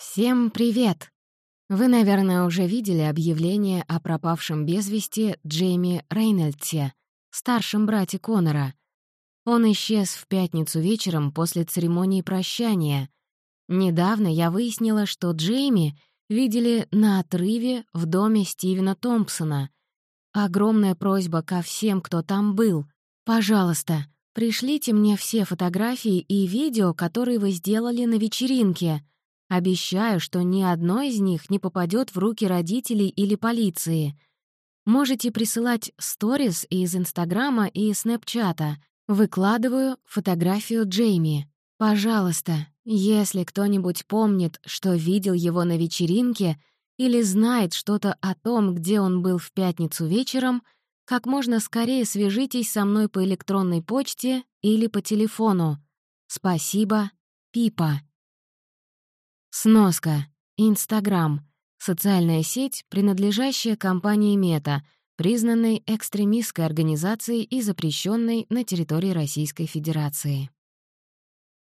Всем привет! Вы, наверное, уже видели объявление о пропавшем без вести Джейми Рейнольдсе, старшем брате Конора. Он исчез в пятницу вечером после церемонии прощания. Недавно я выяснила, что Джейми видели на отрыве в доме Стивена Томпсона. Огромная просьба ко всем, кто там был. Пожалуйста, пришлите мне все фотографии и видео, которые вы сделали на вечеринке — Обещаю, что ни одно из них не попадет в руки родителей или полиции. Можете присылать сторис из Инстаграма и Снэпчата. Выкладываю фотографию Джейми. Пожалуйста, если кто-нибудь помнит, что видел его на вечеринке или знает что-то о том, где он был в пятницу вечером, как можно скорее свяжитесь со мной по электронной почте или по телефону. Спасибо, Пипа. Сноска. Инстаграм. Социальная сеть, принадлежащая компании Мета, признанной экстремистской организацией и запрещенной на территории Российской Федерации.